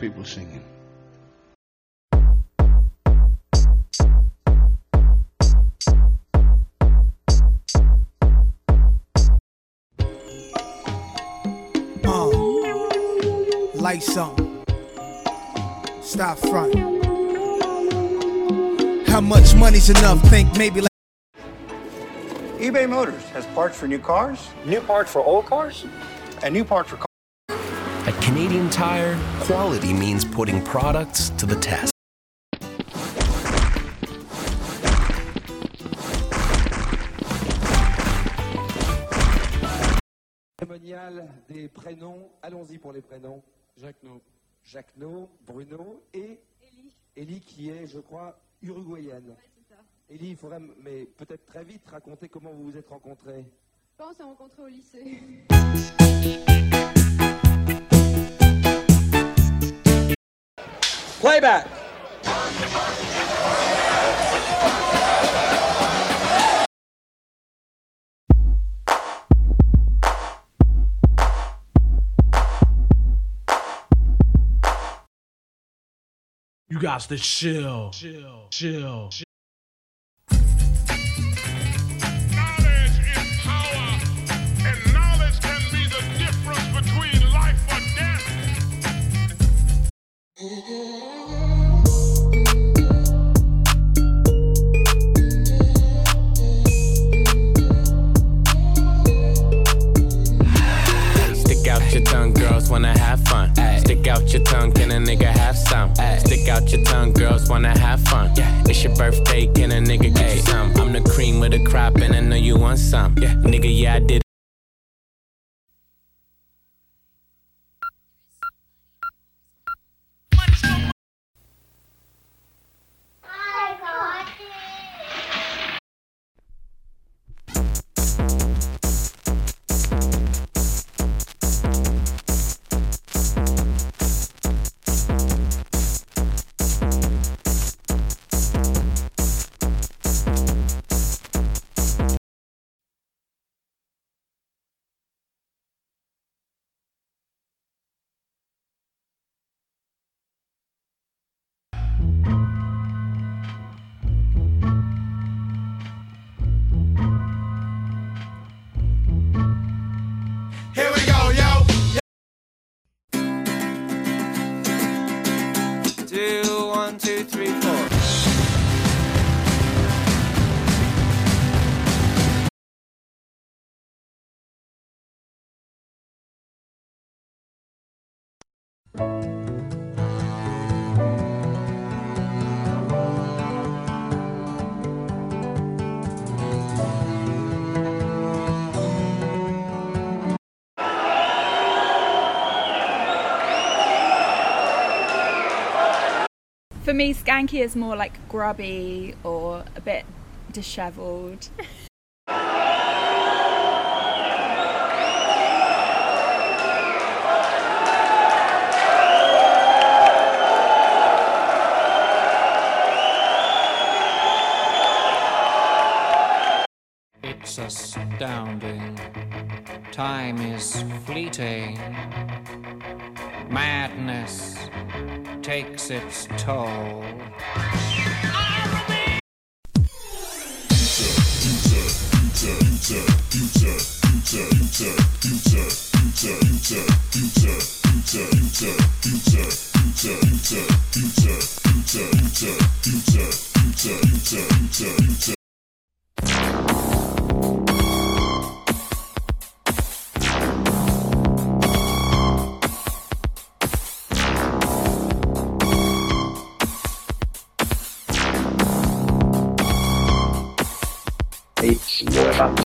people singing. Uh, light something. Stop front. How much money's enough? Think maybe like eBay Motors has parts for new cars, new parts for old cars, and new parts for cars. Canadian Tire, quality means putting products to the test. Cérémonial des prénoms. Allons-y pour les prénoms. Jacques-No. Jacques-No, Bruno et Ellie. Ellie qui est, je crois, uruguayenne. Ouais, c'est ça. Ellie, il faudrait, mais peut-être très vite, raconter comment vous vous êtes rencontrés. Je pense qu'on s'est rencontrés au lycée. Playback You got to chill. Chill. Chill. Knowledge is wanna have fun. Stick out your tongue, can a nigga have some? Stick out your tongue, girls wanna have fun. It's your birthday, can a nigga get you some? I'm the cream of the crop, and I know you want some. Yeah. Nigga, yeah, I did. Two, three, four. me, skanky is more like grubby or a bit dishevelled. It's astounding. Time is fleeting. Madness takes its toll. but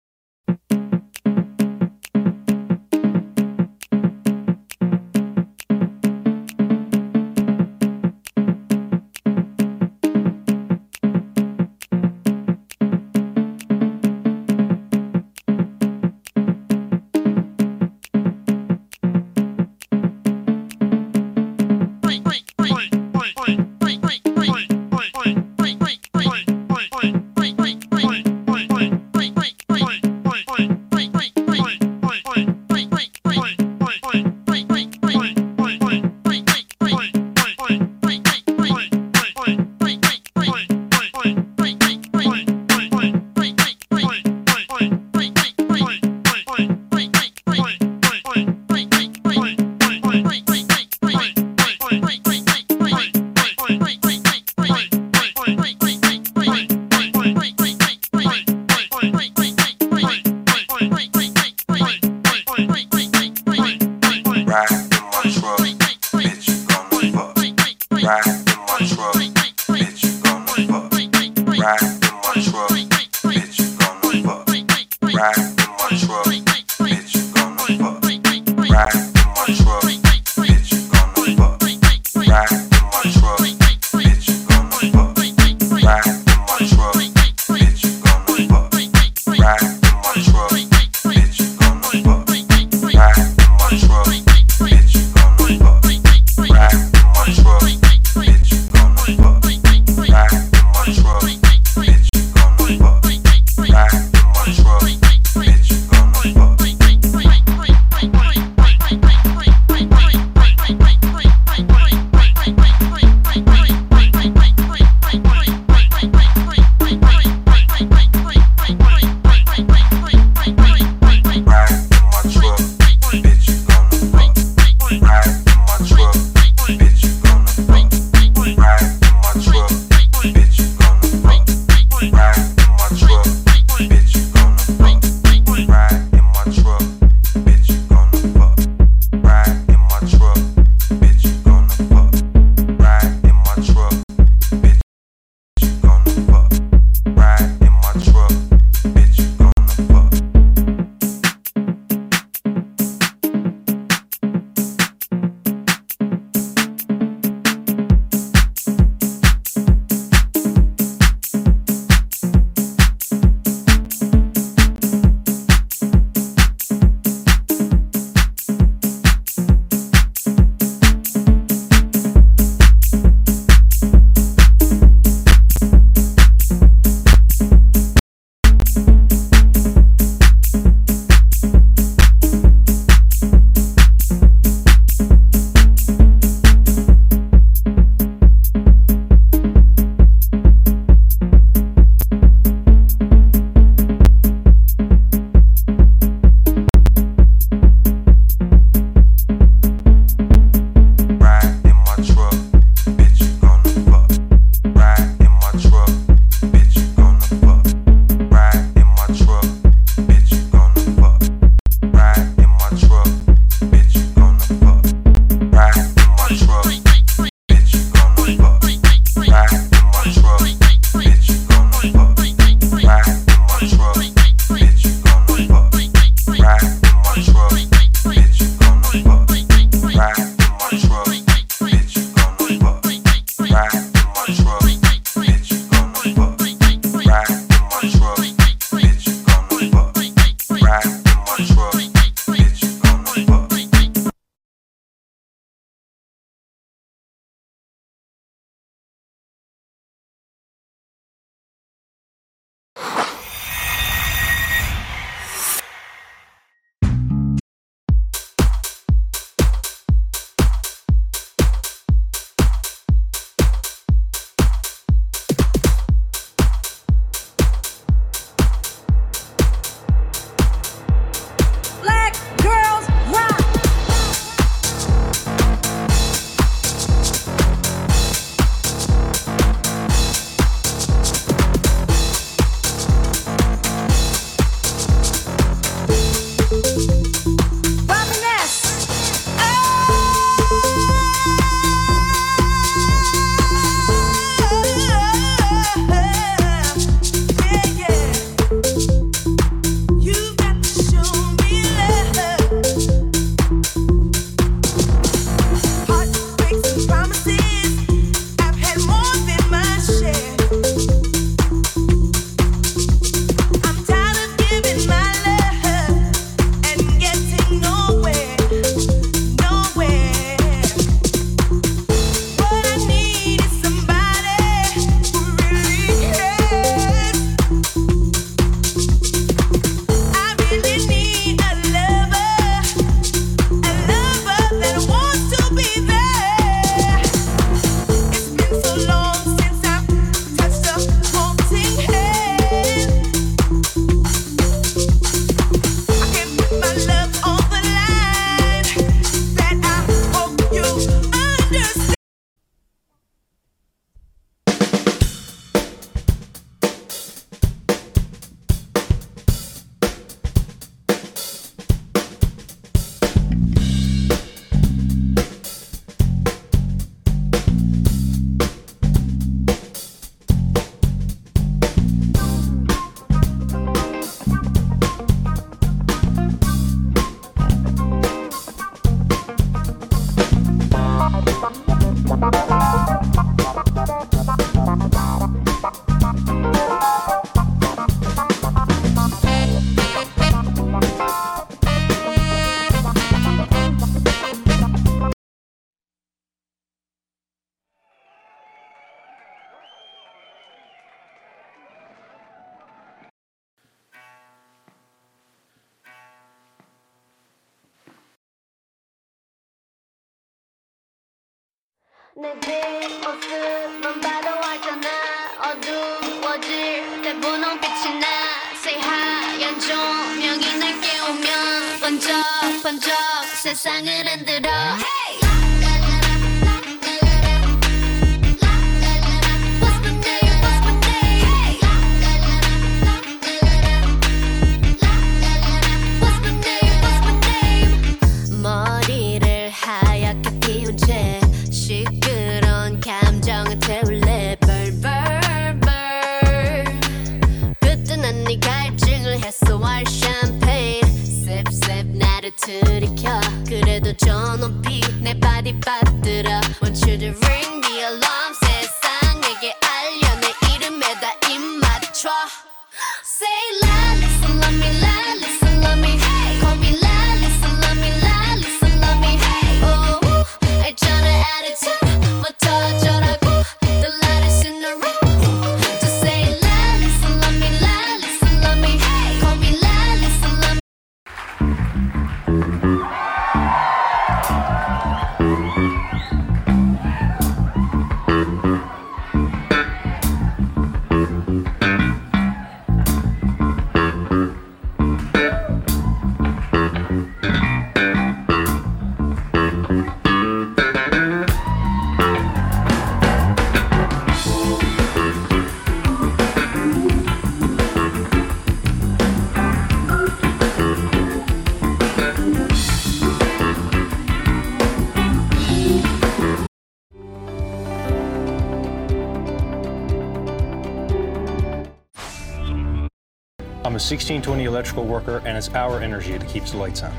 내 뒷모습만 봐도 알잖아. 어두워질 때 분홍빛이 나. 새하얀 조명이 날 깨우면 번쩍 번쩍 세상을 1620 electrical worker, and it's our energy that keeps the lights on.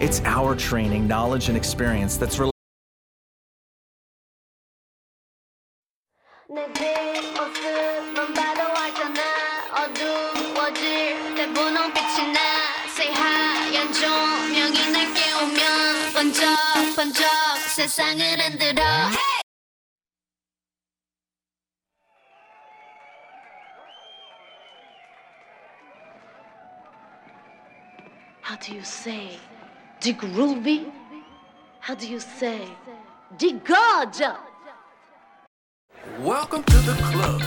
It's our training, knowledge, and experience that's rel- 내 뒷모 How do you say? The groovy? How do you say? The gorgeous? Welcome to the club.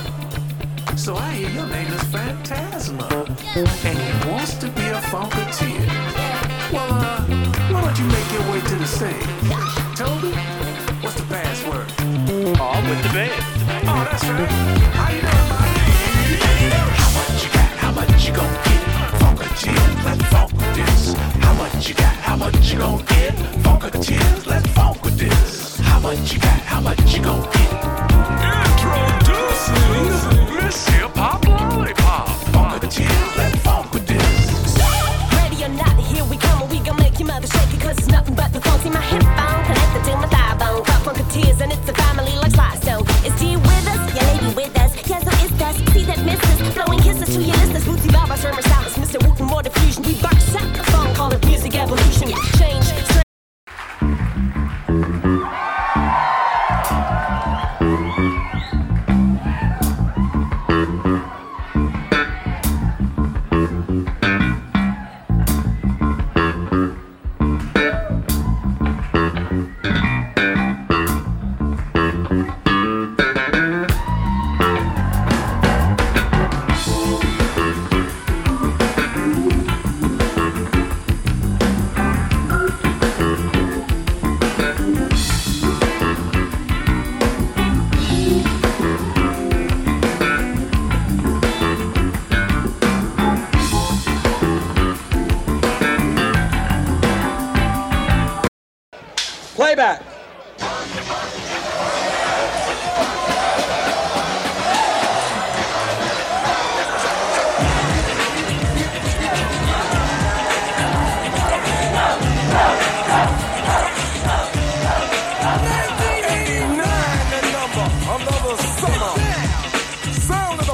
So I hear your name is Phantasma. And he wants to be a funketeer. Well, uh, why don't you make your way to the stage? Toby, what's the password? Oh, I'm with the band. Oh, that's right. How you doing, buddy? How much you got? How much you gon' get? Funketeers, let's funk with How much you got? How much you gon' get? Funketeers, let's funk with this. How much you got? How much you gon' get? Introducing Playback.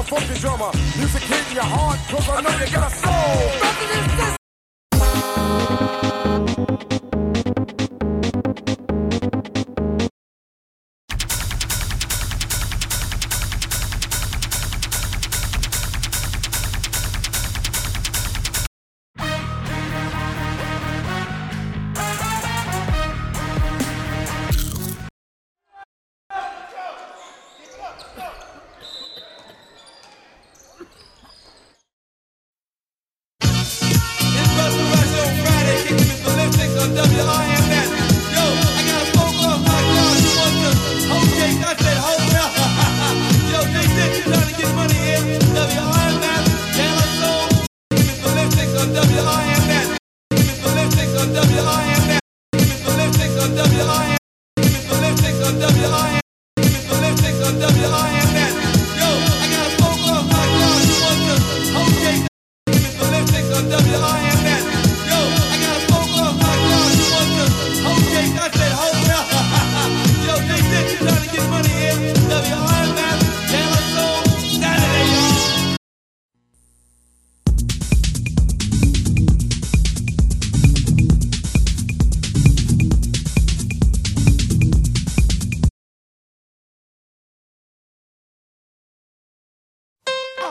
Funky drummer. Music hit your heart, cause I know you got a soul.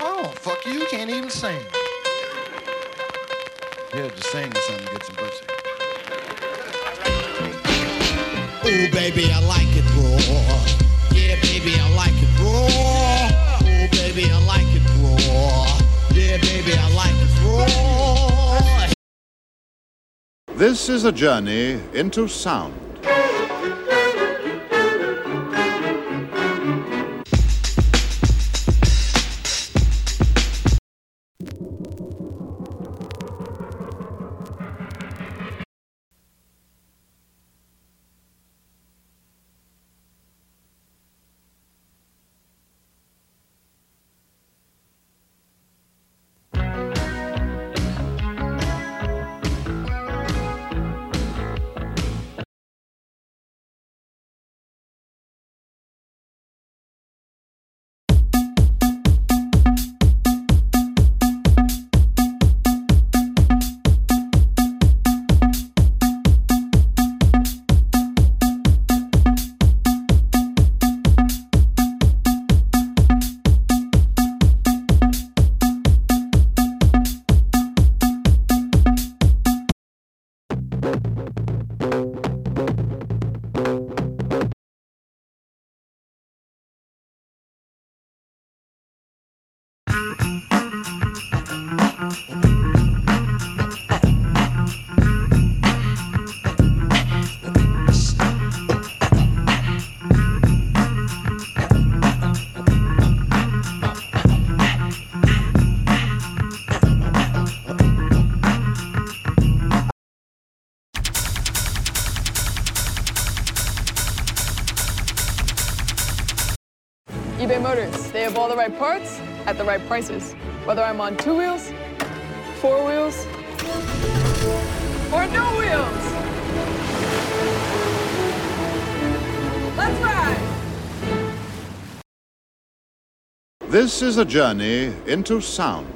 Oh, can't even sing. Yeah, just sing something, get some pussy. Ooh, baby, I like it raw. Yeah, baby, I like it raw. Ooh, baby, I like it raw. Yeah, baby, I like it raw. This is a journey into sound. Motors. They have all the right parts at the right prices. Whether I'm on two wheels, four wheels, or no wheels. Let's ride! This is a journey into sound.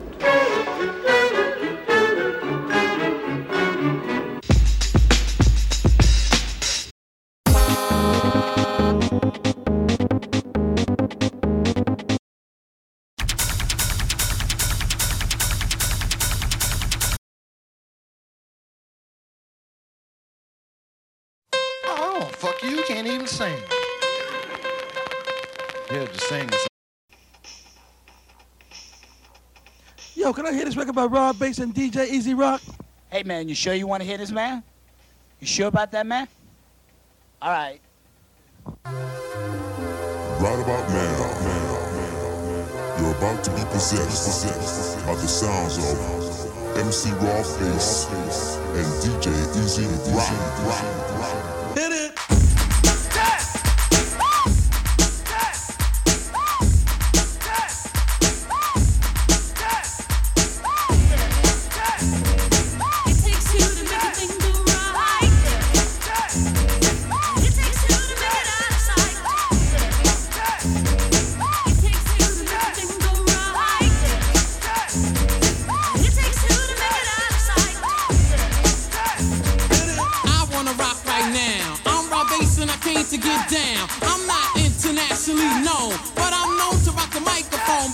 Can I hear this record by Rob Bass and DJ Easy Rock? Hey, man, you sure you want to hear this, man? You sure about that, man? All right. Right about now, you're about to be possessed by the sounds of MC Raw Face and DJ Easy Rock. Hit it! I'm not internationally known, but I'm known to rock the microphone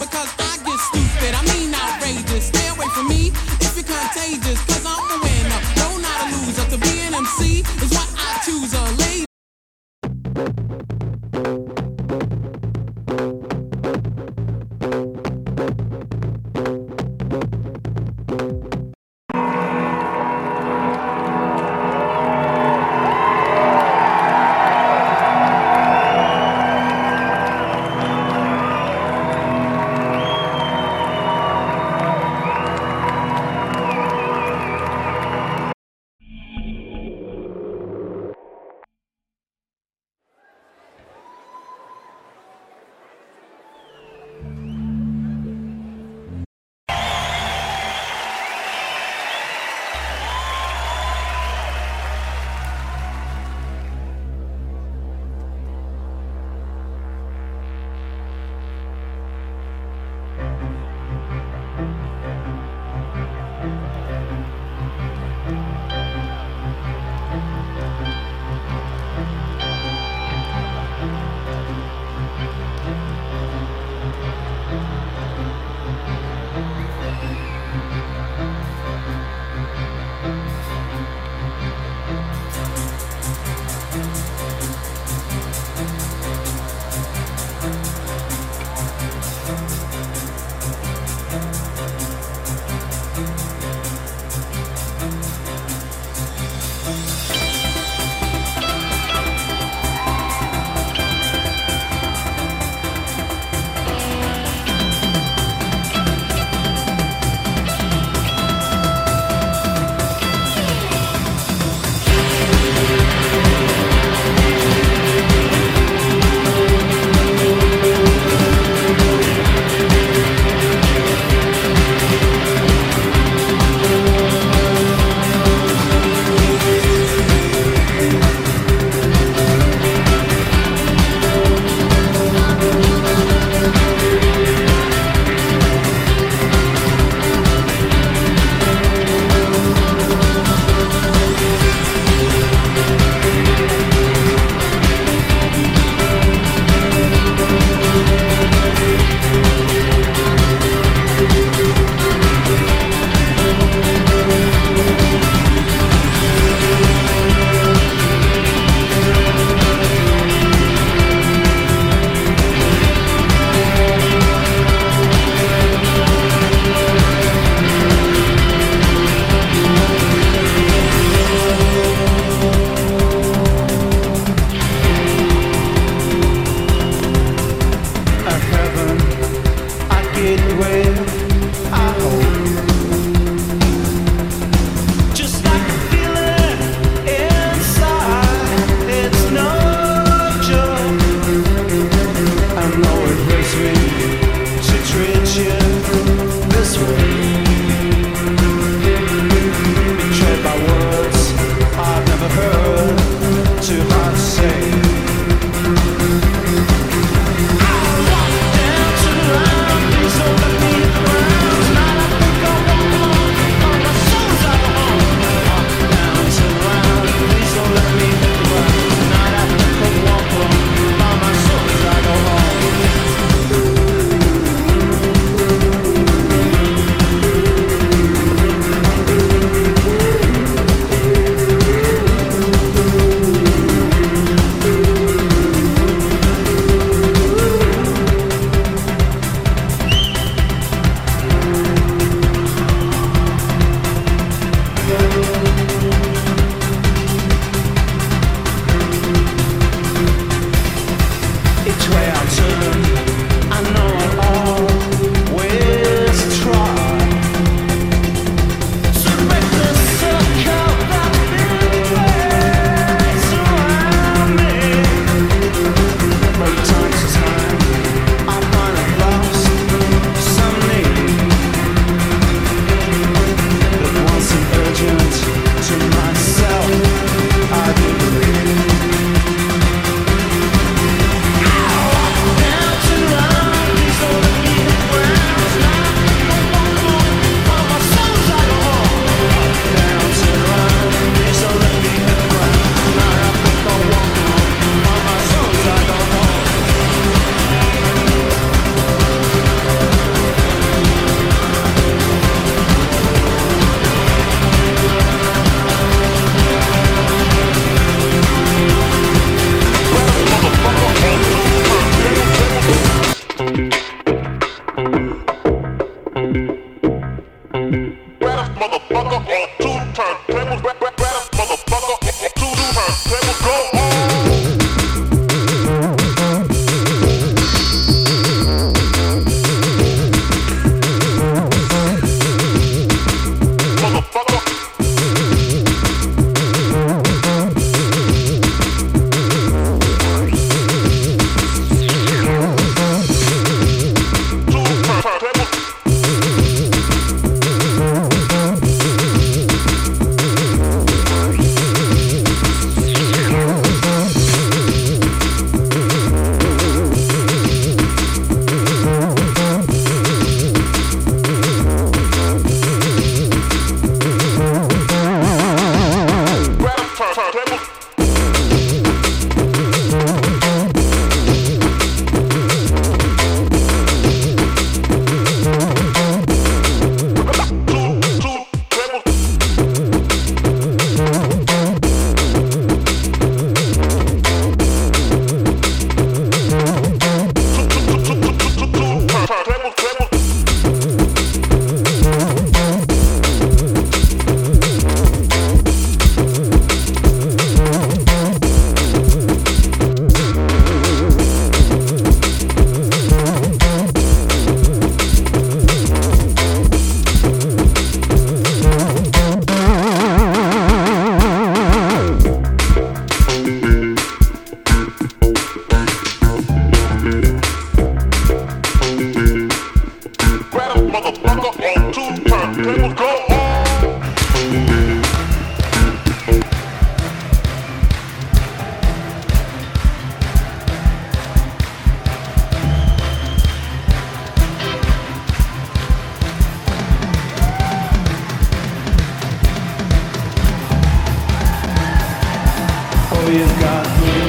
Yes, God's doing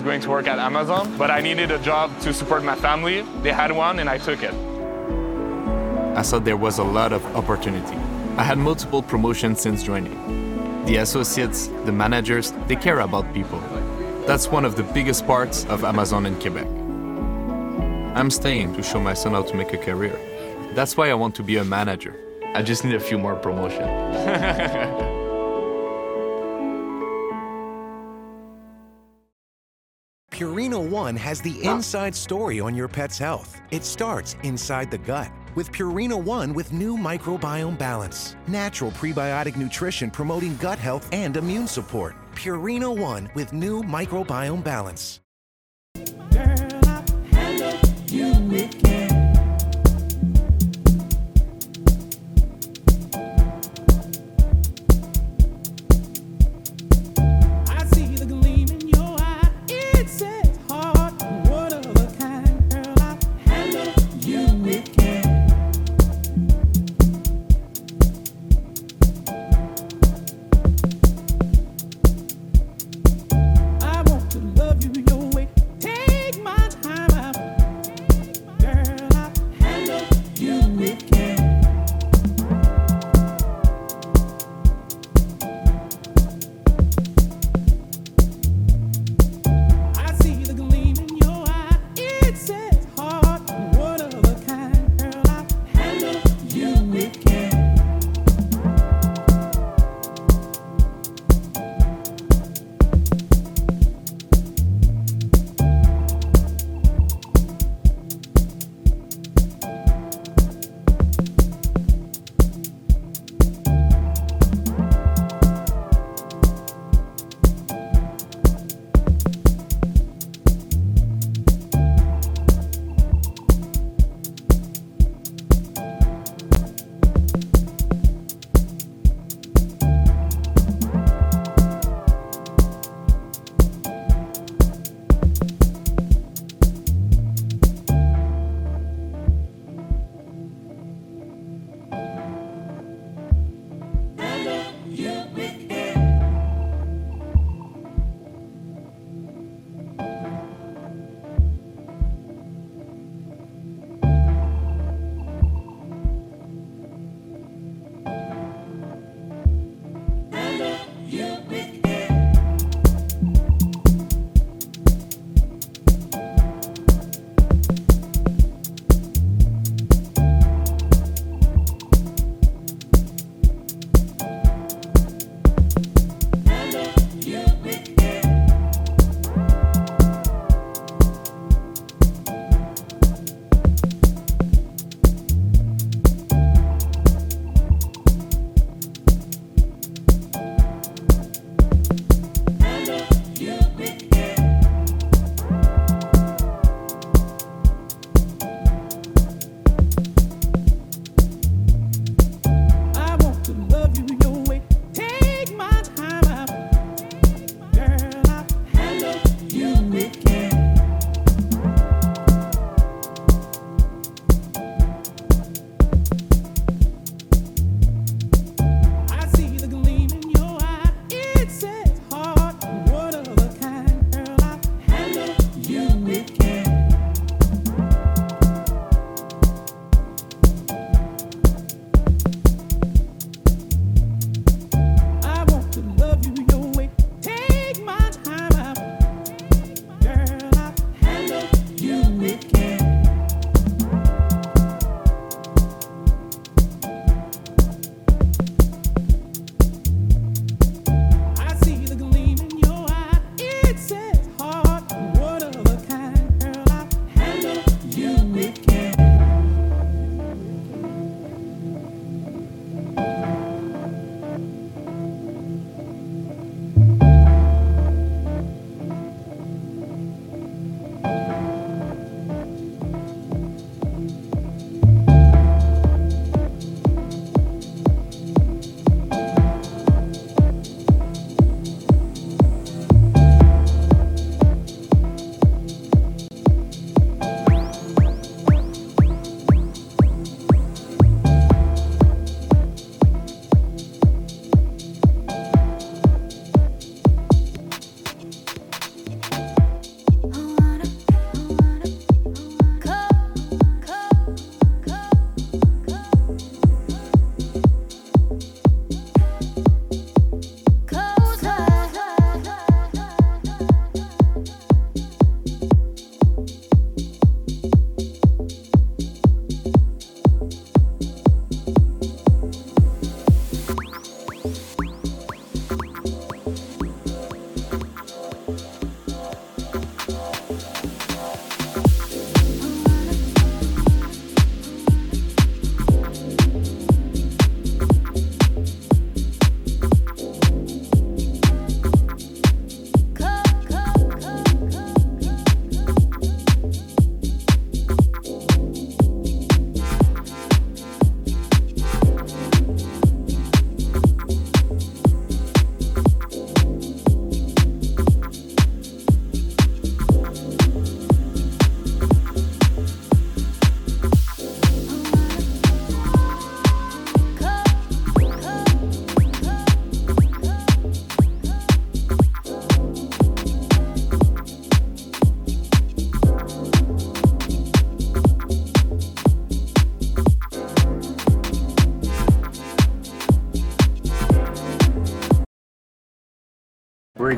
was going to work at Amazon, but I needed a job to support my family. They had one and I took it. I saw there was a lot of opportunity. I had multiple promotions since joining. The associates, the managers, they care about people. That's one of the biggest parts of Amazon in Quebec. I'm staying to show my son how to make a career. That's why I want to be a manager. I just need a few more promotions. Purina One has the inside story on your pet's health. It starts inside the gut. With Purina One with new microbiome balance, natural prebiotic nutrition promoting gut health and immune support. Purina One with new microbiome balance.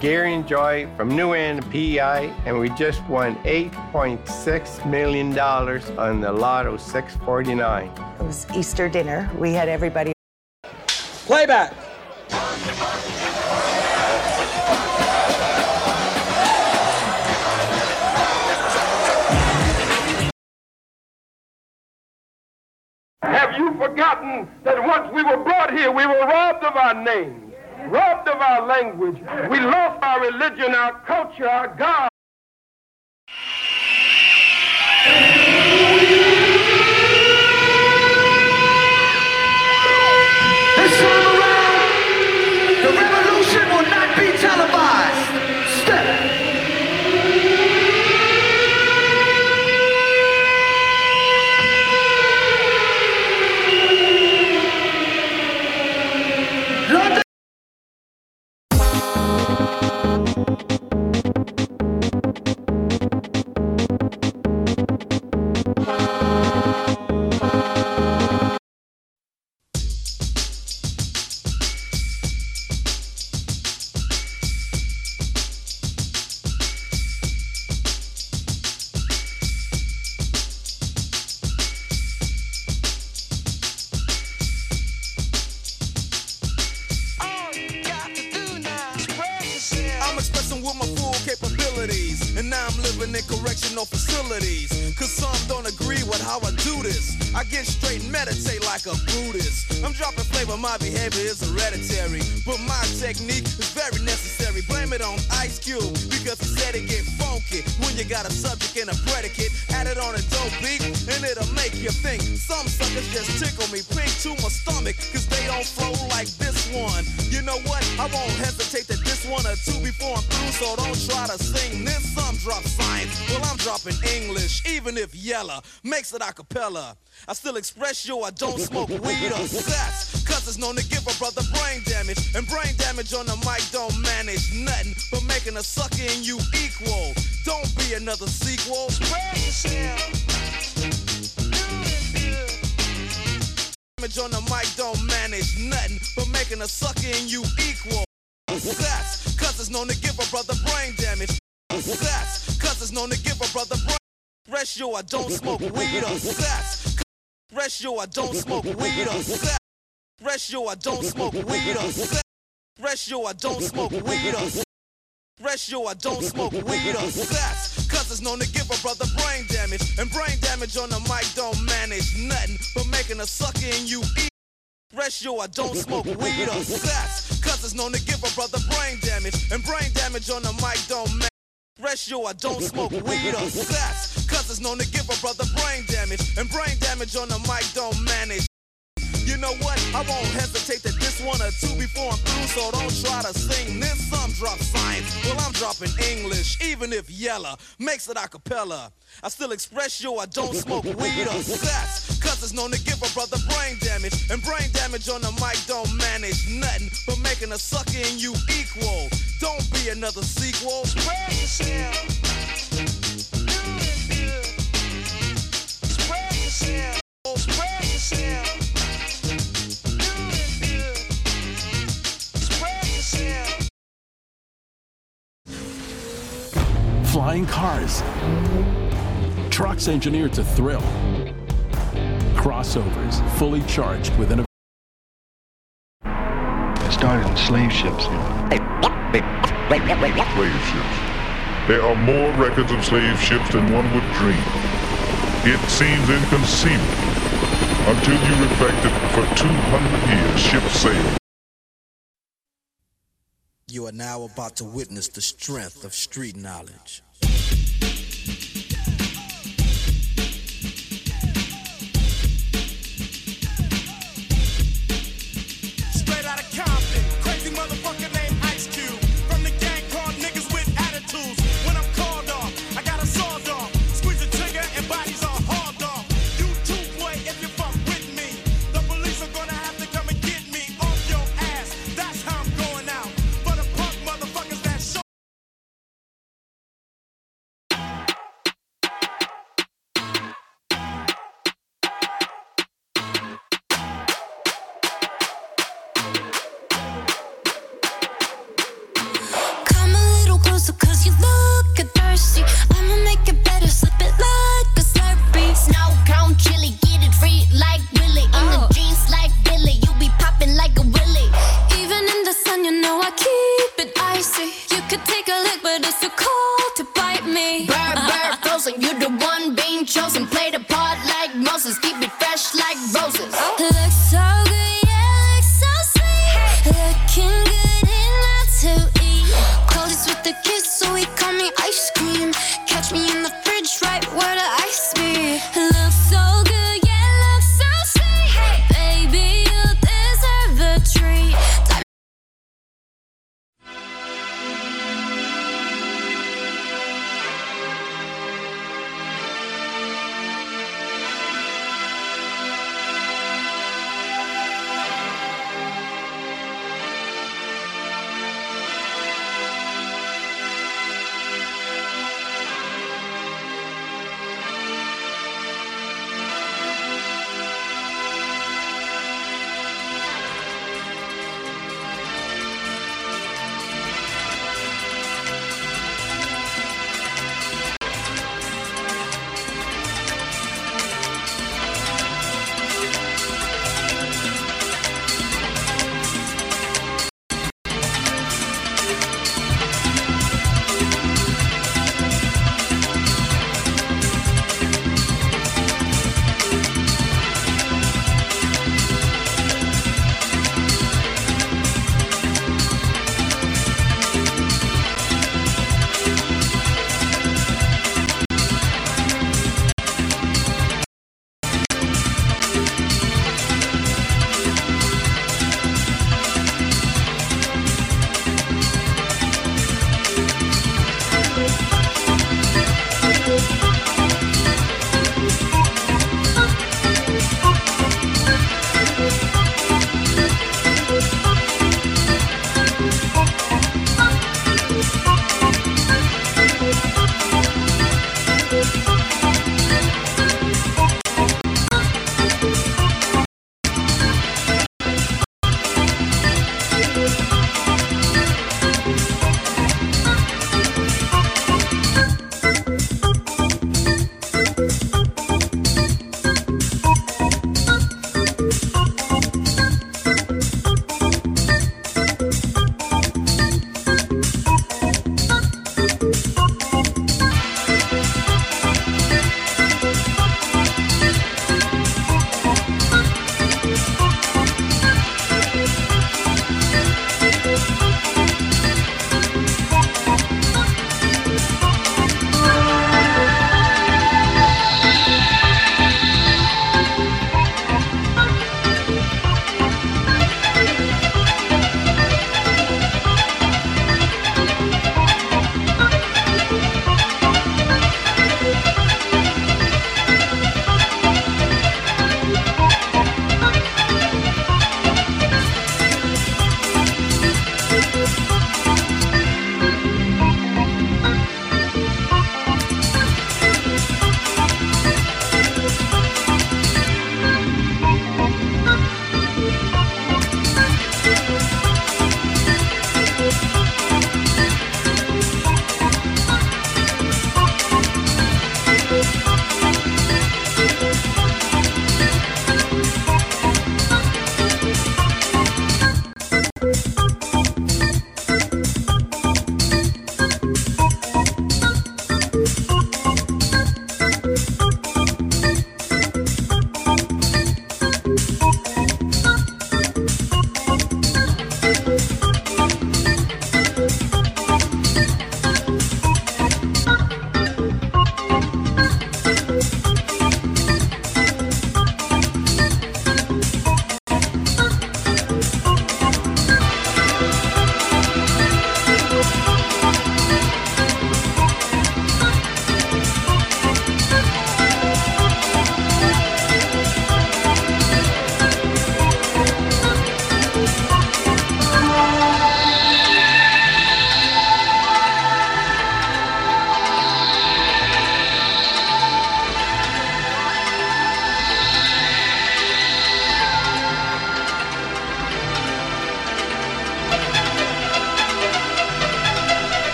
Gary and Joy from New End PEI, and we just won $8.6 million on the Lotto 649. It was Easter dinner. We had everybody. Playback. Have you forgotten that once we were brought here, we were robbed of our names, robbed of our language. We lost our religion, our culture, our God. Now I'm living in correctional facilities. Cause some don't agree with how I do this. I get straight and meditate like a Buddhist. I'm dropping flavor, my behavior is hereditary. But my technique is very necessary. Blame it on Ice Cube because he said it get funky. When you got a subject and a predicate, add it on a dope beat and it'll make you think. Some suckers just tickle me pink to my stomach cause they don't flow like this one. You know what? I won't hesitate to diss one or two before I'm through, so don't try to sing this. Some drop science, well, I'm dropping English, even if Yella makes it a cappella. I still express yo, I don't smoke weed or sex, cause it's known to give a brother brain damage. And brain damage on the mic don't manage nothing but making a sucker in you equal. Don't be another sequel. Spread yourself. Damage on the mic don't manage nothing but making a sucker in you equal. That's cause it's known to give a brother brain damage. That's cause it's known to give a brother brain Rest yo, I don't smoke weed or sex. Rest yo, I don't smoke weed or. Rest yo, I don't smoke weed or. Rest yo, I don't smoke weed or. Rest yo, I don't smoke weed or sex. Cause it's known to give a brother brain damage. And brain damage on the mic don't manage nothing but making a sucker in you eat. Rest yo, I don't smoke weed or sex. Cause it's known to give a brother brain damage. And brain damage on the mic don't manage. Rest yo, I don't smoke weed or sex. Cause it's known to give a brother brain damage. And brain damage on the mic don't manage. You know what? I won't hesitate to diss one or two before I'm through, so don't try to sing this. Some drop science, well, I'm dropping English, even if Yella makes it a cappella. I still express yo, I don't smoke weed or sex, cause it's known to give a brother brain damage. And brain damage on the mic don't manage nothing but making a sucker in you equal. Don't be another sequel. Spread yourself. Flying cars. Trucks engineered to thrill. Crossovers fully charged within a It started in slave ships. Slave ships. There are more records of slave ships than one would dream. It seems inconceivable until you reflect that for 200 years ships sailed. You are now about to witness the strength of street knowledge.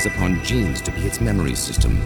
Relies upon genes to be its memory system.